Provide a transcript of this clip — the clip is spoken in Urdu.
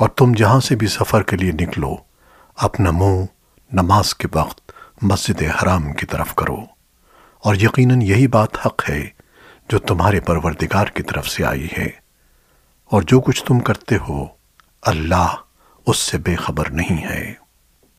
اور تم جہاں سے بھی سفر کے لیے نکلو، اپنا منہ نماز کے وقت مسجد حرام کی طرف کرو۔ اور یقیناً یہی بات حق ہے جو تمہارے پروردگار کی طرف سے آئی ہے۔ اور جو کچھ تم کرتے ہو، اللہ اس سے بے خبر نہیں ہے۔